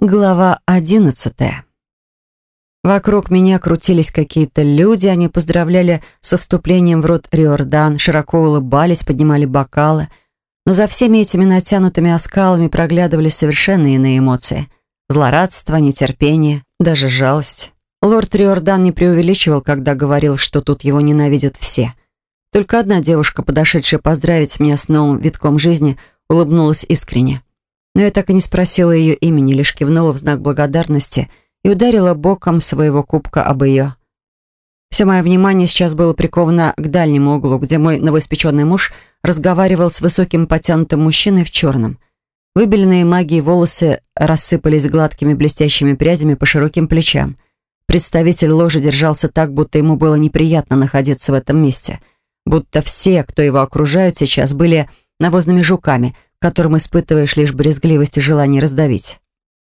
Глава одиннадцатая. Вокруг меня крутились какие-то люди, они поздравляли со вступлением в род Риордан, широко улыбались, поднимали бокалы. Но за всеми этими натянутыми оскалами проглядывали совершенно иные эмоции. Злорадство, нетерпение, даже жалость. Лорд Риордан не преувеличивал, когда говорил, что тут его ненавидят все. Только одна девушка, подошедшая поздравить меня с новым витком жизни, улыбнулась искренне. Но я так и не спросила ее имени, лишь кивнула в знак благодарности и ударила боком своего кубка об ее. Все мое внимание сейчас было приковано к дальнему углу, где мой новоиспеченный муж разговаривал с высоким потянутым мужчиной в черном. Выбеленные магией волосы рассыпались гладкими блестящими прядями по широким плечам. Представитель ложи держался так, будто ему было неприятно находиться в этом месте. Будто все, кто его окружают сейчас, были навозными жуками — которым испытываешь лишь брезгливость и желание раздавить.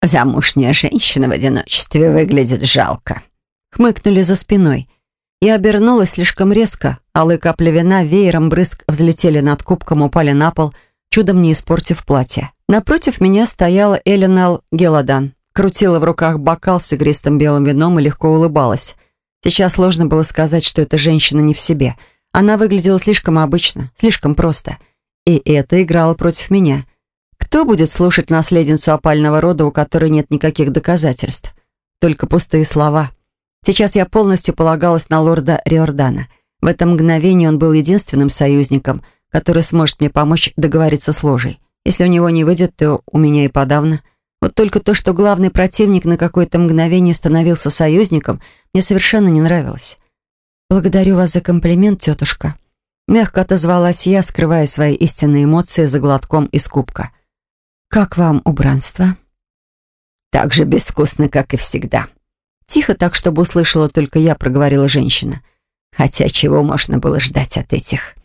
«Замужняя женщина в одиночестве выглядит жалко», — хмыкнули за спиной. Я обернулась слишком резко, алые капли вина веером брызг взлетели над кубком, упали на пол, чудом не испортив платье. Напротив меня стояла Эленел Геладан, крутила в руках бокал с игристым белым вином и легко улыбалась. Сейчас сложно было сказать, что эта женщина не в себе. Она выглядела слишком обычно, слишком просто — и это играло против меня. Кто будет слушать наследницу опального рода, у которой нет никаких доказательств? Только пустые слова. Сейчас я полностью полагалась на лорда Риордана. В это мгновение он был единственным союзником, который сможет мне помочь договориться с ложей. Если у него не выйдет, то у меня и подавно. Вот только то, что главный противник на какое-то мгновение становился союзником, мне совершенно не нравилось. «Благодарю вас за комплимент, тетушка», Мягко отозвалась я, скрывая свои истинные эмоции за глотком из кубка. «Как вам убранство?» «Так же безвкусно, как и всегда». Тихо так, чтобы услышала только я, проговорила женщина. «Хотя чего можно было ждать от этих?»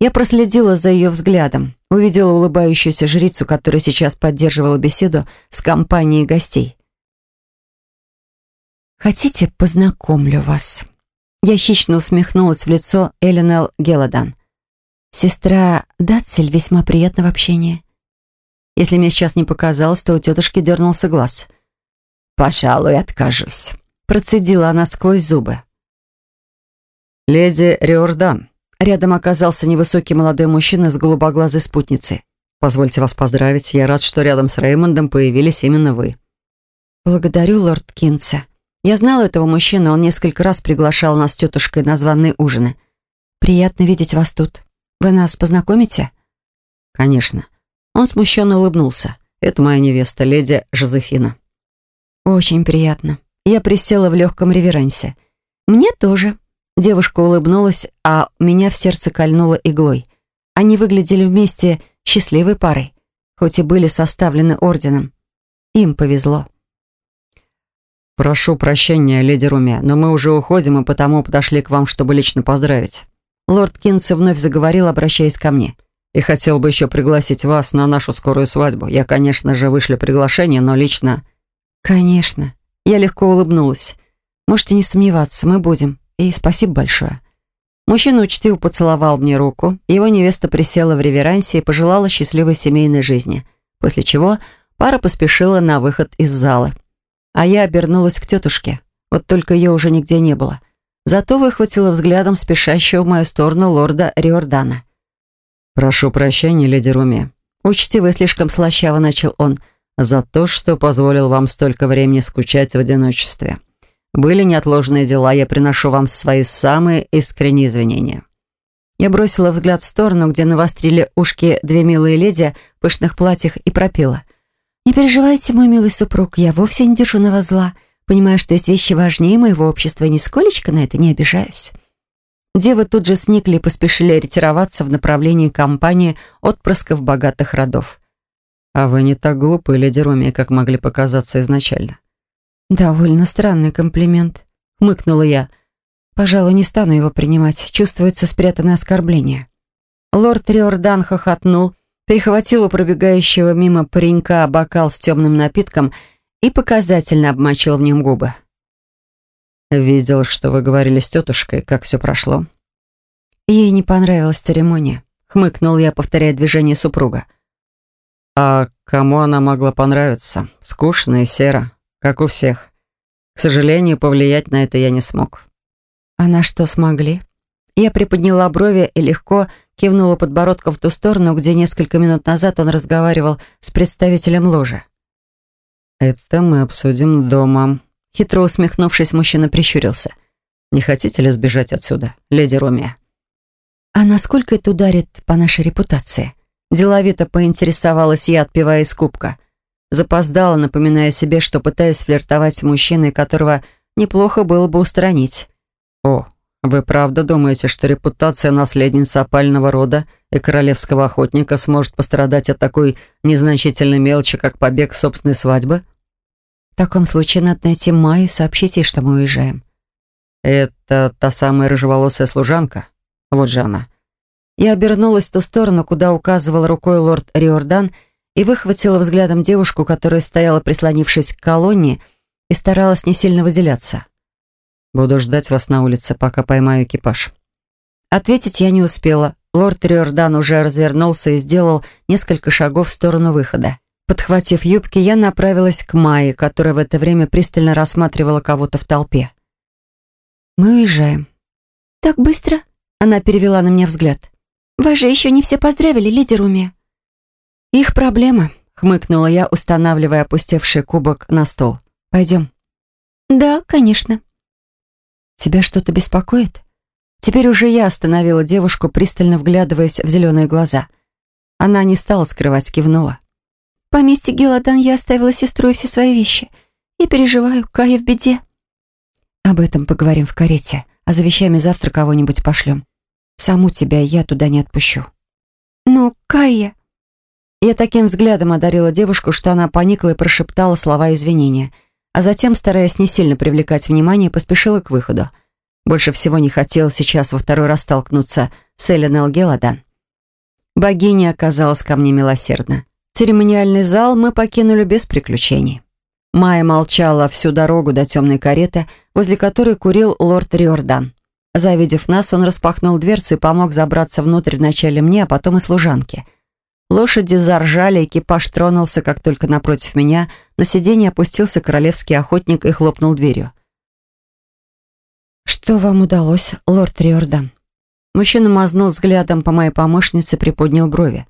Я проследила за ее взглядом, увидела улыбающуюся жрицу, которая сейчас поддерживала беседу с компанией гостей. «Хотите, познакомлю вас?» Я хищно усмехнулась в лицо Эленел Геладан. «Сестра Датцель весьма приятна в общении». Если мне сейчас не показалось, то у тетушки дернулся глаз. «Пожалуй, откажусь», — процедила она сквозь зубы. «Леди Риордан». Рядом оказался невысокий молодой мужчина с голубоглазой спутницей. «Позвольте вас поздравить. Я рад, что рядом с Реймондом появились именно вы». «Благодарю, лорд Кинса», я знала этого мужчину, он несколько раз приглашал нас с тетушкой на званые ужины. «Приятно видеть вас тут. Вы нас познакомите?» «Конечно». Он смущенно улыбнулся. «Это моя невеста, леди Жозефина». «Очень приятно». Я присела в легком реверансе. «Мне тоже». Девушка улыбнулась, а меня в сердце кольнуло иглой. Они выглядели вместе счастливой парой, хоть и были составлены орденом. Им повезло. «Прошу прощения, леди Руми, но мы уже уходим и потому подошли к вам, чтобы лично поздравить». Лорд Кинси вновь заговорил, обращаясь ко мне. «И хотел бы еще пригласить вас на нашу скорую свадьбу. Я, конечно же, вышлю приглашение, но лично...» «Конечно». Я легко улыбнулась. «Можете не сомневаться, мы будем. И спасибо большое». Мужчина учтиво поцеловал мне руку, его невеста присела в реверансе и пожелала счастливой семейной жизни, после чего пара поспешила на выход из зала. А я обернулась к тетушке. Вот только ее уже нигде не было. Зато выхватила взглядом спешащего в мою сторону лорда Риордана. «Прошу прощения, леди Руми». Учтиво и слишком слащаво начал он. «За то, что позволил вам столько времени скучать в одиночестве. Были неотложные дела, я приношу вам свои самые искренние извинения». Я бросила взгляд в сторону, где навострили ушки две милые леди в пышных платьях и пропила – «Не переживайте, мой милый супруг, я вовсе не держу на вас зла. Понимаю, что есть вещи важнее моего общества, и нисколечко на это не обижаюсь». Девы тут же сникли и поспешили ретироваться в направлении компании отпрысков богатых родов. «А вы не так глупы, леди Роми, как могли показаться изначально». «Довольно странный комплимент», — хмыкнула я. «Пожалуй, не стану его принимать. Чувствуется спрятанное оскорбление». Лорд Риордан хохотнул, перехватил у пробегающего мимо паренька бокал с темным напитком и показательно обмочил в нем губы. «Видел, что вы говорили с тетушкой. Как все прошло?» Ей не понравилась церемония. Хмыкнул я, повторяя движение супруга. А кому она могла понравиться? Скучно и серо, как у всех. К сожалению, повлиять на это я не смог. А на что смогли? Я приподняла брови и легко кивнула подбородком в ту сторону, где несколько минут назад он разговаривал с представителем ложи. «Это мы обсудим дома». Хитро усмехнувшись, мужчина прищурился. «Не хотите ли сбежать отсюда, леди Румия?» «А насколько это ударит по нашей репутации?» Деловито поинтересовалась я, отпивая из кубка. Запоздала, напоминая себе, что пытаюсь флиртовать с мужчиной, которого неплохо было бы устранить. «О, вы правда думаете, что репутация наследницы опального рода и королевского охотника сможет пострадать от такой незначительной мелочи, как побег собственной свадьбы?» «В таком случае надо найти Майю и сообщить ей, что мы уезжаем». «Это та самая рыжеволосая служанка? Вот же она». Я обернулась в ту сторону, куда указывал рукой лорд Риордан, и выхватила взглядом девушку, которая стояла, прислонившись к колонне, и старалась не сильно выделяться. «Буду ждать вас на улице, пока поймаю экипаж». Ответить я не успела. Лорд Риордан уже развернулся и сделал несколько шагов в сторону выхода. Подхватив юбки, я направилась к Майе, которая в это время пристально рассматривала кого-то в толпе. «Мы уезжаем». «Так быстро?» Она перевела на меня взгляд. Вас же еще не все поздравили, леди Руми». «Их проблема», — хмыкнула я, устанавливая опустевший кубок на стол. «Пойдем». «Да, конечно». «Тебя что-то беспокоит?» Теперь уже я остановила девушку, пристально вглядываясь в зеленые глаза. Она не стала скрывать, кивнула. «В поместье Геладан я оставила сестру и все свои вещи. И переживаю, Кая в беде». «Об этом поговорим в карете, а за вещами завтра кого-нибудь пошлем. Саму тебя я туда не отпущу». «Но, Кайя...» Я таким взглядом одарила девушку, что она поникла и прошептала слова извинения, а затем, стараясь не сильно привлекать внимание, поспешила к выходу. Больше всего не хотела сейчас во второй раз столкнуться с Эленел Геладан. Богиня оказалась ко мне милосердна. Церемониальный зал мы покинули без приключений. Майя молчала всю дорогу до темной кареты, возле которой курил лорд Риордан. Завидев нас, он распахнул дверцу и помог забраться внутрь вначале мне, а потом и служанке. Лошади заржали, экипаж тронулся, как только напротив меня на сиденье опустился королевский охотник и хлопнул дверью. «Что вам удалось, лорд Риордан?» Мужчина мазнул взглядом по моей помощнице, приподнял брови.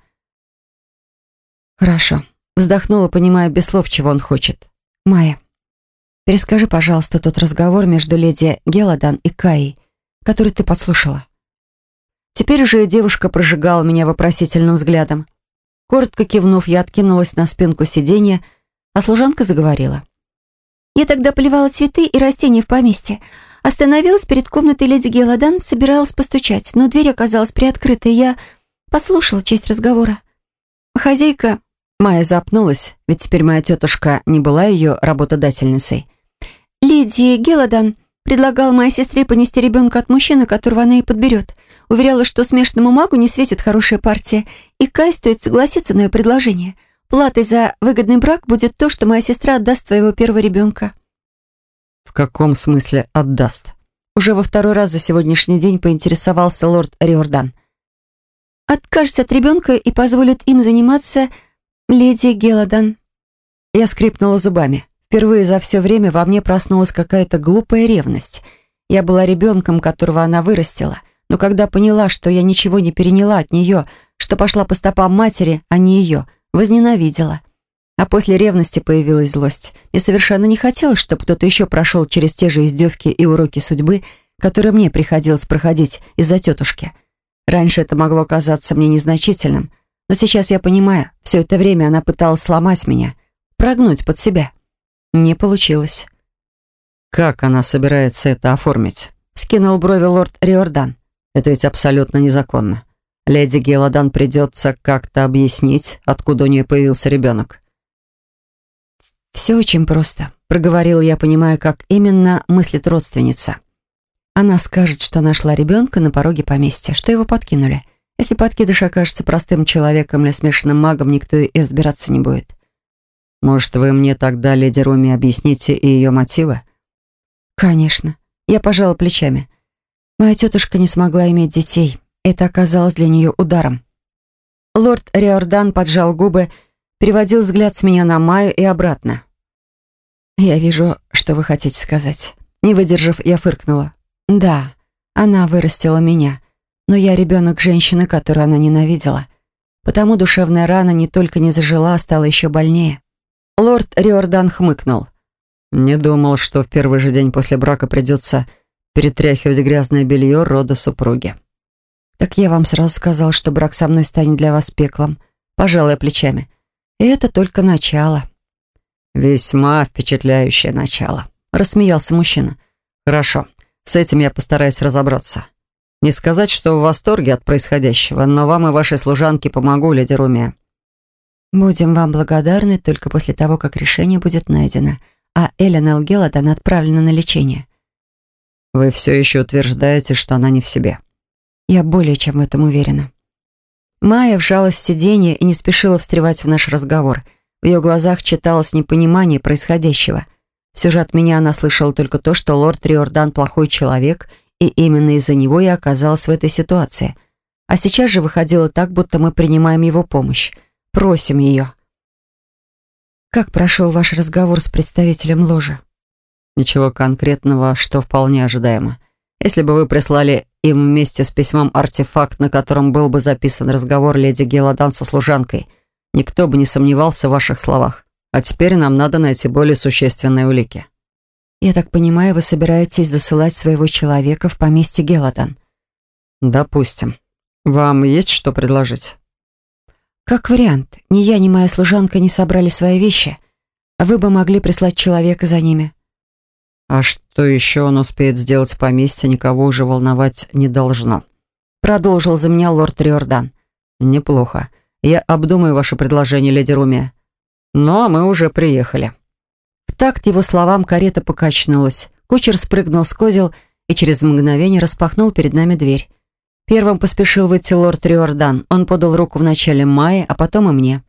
«Хорошо», — вздохнула, понимая без слов, чего он хочет. «Майя, перескажи, пожалуйста, тот разговор между леди Геладан и Каей который ты подслушала. Теперь уже девушка прожигала меня вопросительным взглядом. Коротко кивнув, я откинулась на спинку сиденья, а служанка заговорила. «Я тогда поливала цветы и растения в поместье. Остановилась перед комнатой леди Геладан, собиралась постучать, но дверь оказалась приоткрытой, и я послушала часть разговора. Хозяйка...» Майя запнулась, ведь теперь моя тетушка не была ее работодательницей. «Леди Геладан Предлагала моей сестре понести ребенка от мужчины, которого она и подберет. Уверяла, что смешанному магу не светит хорошая партия, и Кай стоит согласиться на ее предложение. Платой за выгодный брак будет то, что моя сестра отдаст твоего первого ребенка. В каком смысле отдаст? Уже во второй раз за сегодняшний день поинтересовался лорд Риордан. Откажется от ребенка и позволит им заниматься леди Геладан. Я скрипнула зубами. Впервые за все время во мне проснулась какая-то глупая ревность. Я была ребенком, которого она вырастила, но когда поняла, что я ничего не переняла от нее, что пошла по стопам матери, а не ее, возненавидела. А после ревности появилась злость. Мне совершенно не хотелось, чтобы кто-то еще прошел через те же издевки и уроки судьбы, которые мне приходилось проходить из-за тетушки. Раньше это могло казаться мне незначительным, но сейчас я понимаю, все это время она пыталась сломать меня, прогнуть под себя. Не получилось. «Как она собирается это оформить?» Скинул брови лорд Риордан. «Это ведь абсолютно незаконно. Леди Геладан придется как-то объяснить, откуда у нее появился ребенок». «Все очень просто», — проговорил я, понимая, как именно мыслит родственница. Она скажет, что нашла ребенка на пороге поместья, что его подкинули. Если подкидыш окажется простым человеком или смешанным магом, никто и разбираться не будет. Может, вы мне тогда, леди Руми, объясните и ее мотивы? Конечно. Я пожала плечами. Моя тетушка не смогла иметь детей. Это оказалось для нее ударом. Лорд Риордан поджал губы, переводил взгляд с меня на Майю и обратно. «Я вижу, что вы хотите сказать». Не выдержав, я фыркнула. «Да, она вырастила меня, но я ребенок женщины, которую она ненавидела. Потому душевная рана не только не зажила, а стала еще больнее». Лорд Риордан хмыкнул. «Не думал, что в первый же день после брака придется перетряхивать грязное белье рода супруги». «Так я вам сразу сказал, что брак со мной станет для вас пеклом», пожалуй, плечами. И это только начало. «Весьма впечатляющее начало», — рассмеялся мужчина. «Хорошо, с этим я постараюсь разобраться. Не сказать, что в восторге от происходящего, но вам и вашей служанке помогу, леди Румия». «Будем вам благодарны только после того, как решение будет найдено, а Эллен Элгеладан отправлена на лечение». «Вы все еще утверждаете, что она не в себе?» «Я более чем в этом уверена». Майя вжалась в сиденье и не спешила встревать в наш разговор. В ее глазах читалось непонимание происходящего. Все же от меня она слышала только то, что лорд Риордан плохой человек, и именно из-за него я оказалась в этой ситуации. А сейчас же выходило так, будто мы принимаем его помощь. Просим ее. «Как прошел ваш разговор с представителем ложи?» «Ничего конкретного, что вполне ожидаемо. Если бы вы прислали им вместе с письмом артефакт, на котором был бы записан разговор леди Геладан со служанкой. Никто бы не сомневался в ваших словах. А теперь нам надо найти более существенные улики. Я так понимаю, вы собираетесь засылать своего человека в поместье Геладан? Допустим. Вам есть что предложить? Как вариант. Ни я, ни моя служанка не собрали свои вещи. А вы бы могли прислать человека за ними. А что еще он успеет сделать в поместье, никого уже волновать не должно. Продолжил за меня лорд Риордан. Неплохо. Я обдумаю ваше предложение, леди Руми. Но мы уже приехали. В такт его словам карета покачнулась. Кучер спрыгнул с козел и через мгновение распахнул перед нами дверь. Первым поспешил выйти лорд Риордан. Он подал руку в начале мая, а потом и мне.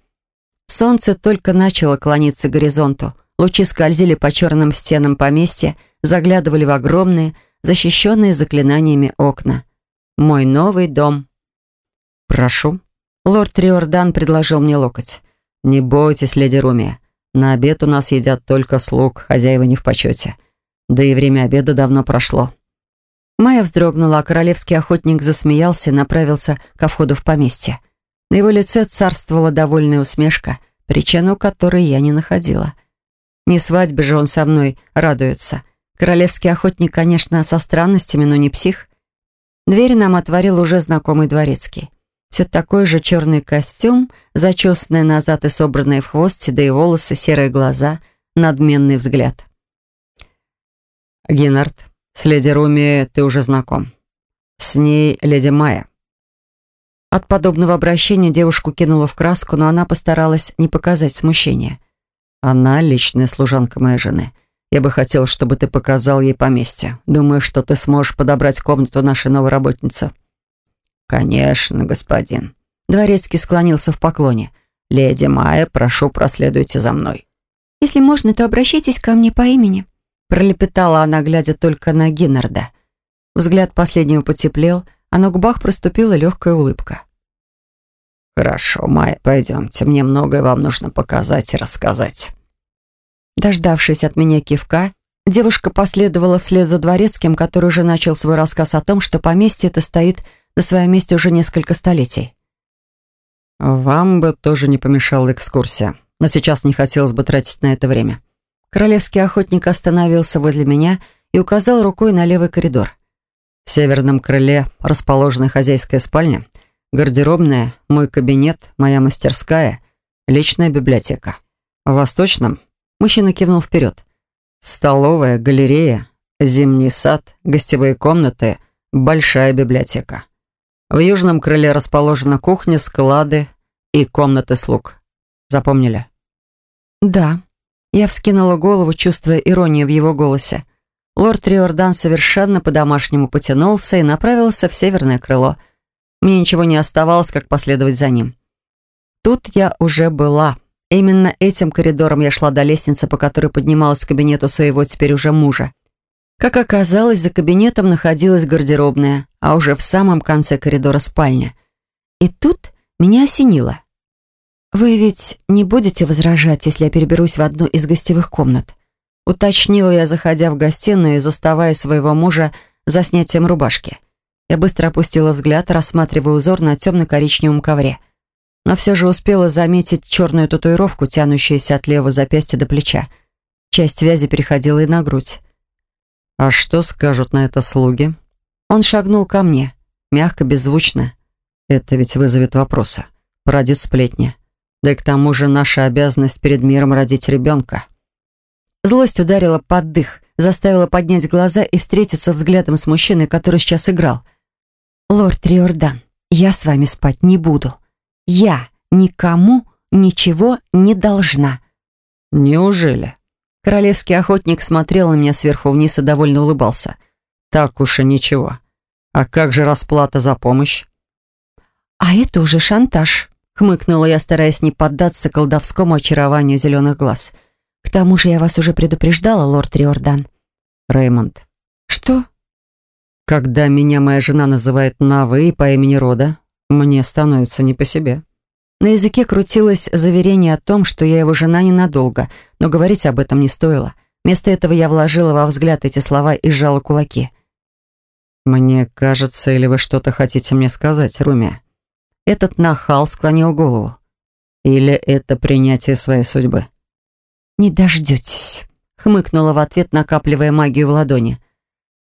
Солнце только начало клониться к горизонту. Лучи скользили по черным стенам поместья, заглядывали в огромные, защищенные заклинаниями окна. Мой новый дом. «Прошу». Лорд Риордан предложил мне локоть. «Не бойтесь, леди Руми. На обед у нас едят только слуг, хозяева не в почете. Да и время обеда давно прошло». Майя вздрогнула, а королевский охотник засмеялся и направился ко входу в поместье. На его лице царствовала довольная усмешка, причину которой я не находила — не свадьбе же он со мной радуется. Королевский охотник, конечно, со странностями, но не псих. Дверь нам отворил уже знакомый дворецкий. Все такой же черный костюм, зачесанные назад и собранные в хвост, седые волосы, серые глаза, надменный взгляд. «Геннард, с леди Руми ты уже знаком. С ней леди Майя». От подобного обращения девушку кинула в краску, но она постаралась не показать смущения. Она личная служанка моей жены. Я бы хотел, чтобы ты показал ей поместье. Думаю, что ты сможешь подобрать комнату нашей новой работницы». «Конечно, господин». Дворецкий склонился в поклоне. «Леди Майя, прошу, проследуйте за мной». «Если можно, то обращайтесь ко мне по имени», пролепетала она, глядя только на Гиннарда. Взгляд последнего потеплел, а на губах проступила легкая улыбка. «Хорошо, Майя, пойдемте. Мне многое вам нужно показать и рассказать». Дождавшись от меня кивка, девушка последовала вслед за дворецким, который уже начал свой рассказ о том, что поместье это стоит на своем месте уже несколько столетий. «Вам бы тоже не помешала экскурсия, но сейчас не хотелось бы тратить на это время». Королевский охотник остановился возле меня и указал рукой на левый коридор. В северном крыле расположена хозяйская спальня — Гардеробная, мой кабинет, моя мастерская, личная библиотека. В восточном мужчина кивнул вперед. Столовая, галерея, зимний сад, гостевые комнаты, большая библиотека. В южном крыле расположена кухня, склады и комнаты слуг. Запомнили? Да. Я вскинула голову, чувствуя иронию в его голосе. Лорд Риордан совершенно по-домашнему потянулся и направился в северное крыло – мне ничего не оставалось, как последовать за ним. Тут я уже была. Именно этим коридором я шла до лестницы, по которой поднималась к кабинету своего теперь уже мужа. Как оказалось, за кабинетом находилась гардеробная, а уже в самом конце коридора спальня. И тут меня осенило. «Вы ведь не будете возражать, если я переберусь в одну из гостевых комнат?» Уточнила я, заходя в гостиную и заставая своего мужа за снятием рубашки. Я быстро опустила взгляд, рассматривая узор на темно-коричневом ковре. Но все же успела заметить черную татуировку, тянущуюся от левого запястья до плеча. Часть связи переходила и на грудь. «А что скажут на это слуги?» Он шагнул ко мне, мягко, беззвучно. «Это ведь вызовет вопросы, породит сплетни. Да и к тому же наша обязанность перед миром родить ребенка». Злость ударила под дых, заставила поднять глаза и встретиться взглядом с мужчиной, который сейчас играл — «Лорд Риордан, я с вами спать не буду. Я никому ничего не должна». «Неужели?» Королевский охотник смотрел на меня сверху вниз и довольно улыбался. «Так уж и ничего. А как же расплата за помощь?» «А это уже шантаж», — хмыкнула я, стараясь не поддаться колдовскому очарованию зеленых глаз. «К тому же я вас уже предупреждала, лорд Риордан». «Реймонд». «Что?» Когда меня моя жена называет на «вы» по имени рода, мне становится не по себе. На языке крутилось заверение о том, что я его жена ненадолго, но говорить об этом не стоило. Вместо этого я вложила во взгляд эти слова и сжала кулаки. «Мне кажется, или вы что-то хотите мне сказать, Руми?» Этот нахал склонил голову. «Или это принятие своей судьбы?» «Не дождетесь», — хмыкнула в ответ, накапливая магию в ладони.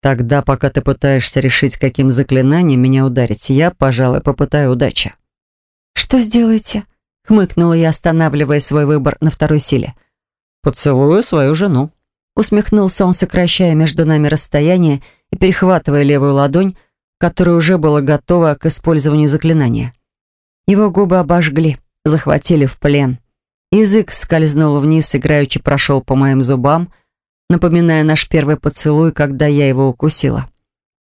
Тогда, пока ты пытаешься решить, каким заклинанием меня ударить, я, пожалуй, попытаю удачи. Что сделаете? Хмыкнула я, останавливая свой выбор на второй силе. Поцелую свою жену. Усмехнулся он, сокращая между нами расстояние и перехватывая левую ладонь, которая уже была готова к использованию заклинания. Его губы обожгли, захватили в плен. Язык скользнул вниз, играючи прошел по моим зубам, напоминая наш первый поцелуй, когда я его укусила.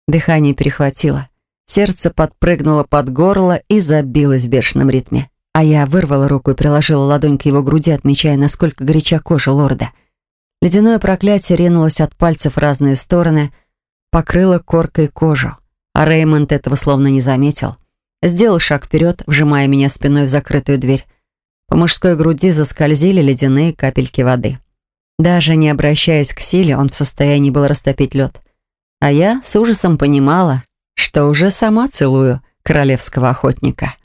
Дыхание перехватило. Сердце подпрыгнуло под горло и забилось в бешеном ритме. А я вырвала руку и приложила ладонь к его груди, отмечая, насколько горяча кожа лорда. Ледяное проклятие ринулось от пальцев в разные стороны, покрыло коркой кожу. А Реймонд этого словно не заметил. Сделал шаг вперед, вжимая меня спиной в закрытую дверь. По мужской груди заскользили ледяные капельки воды. Даже не обращаясь к силе, он в состоянии был растопить лед. А я с ужасом понимала, что уже сама целую королевского охотника.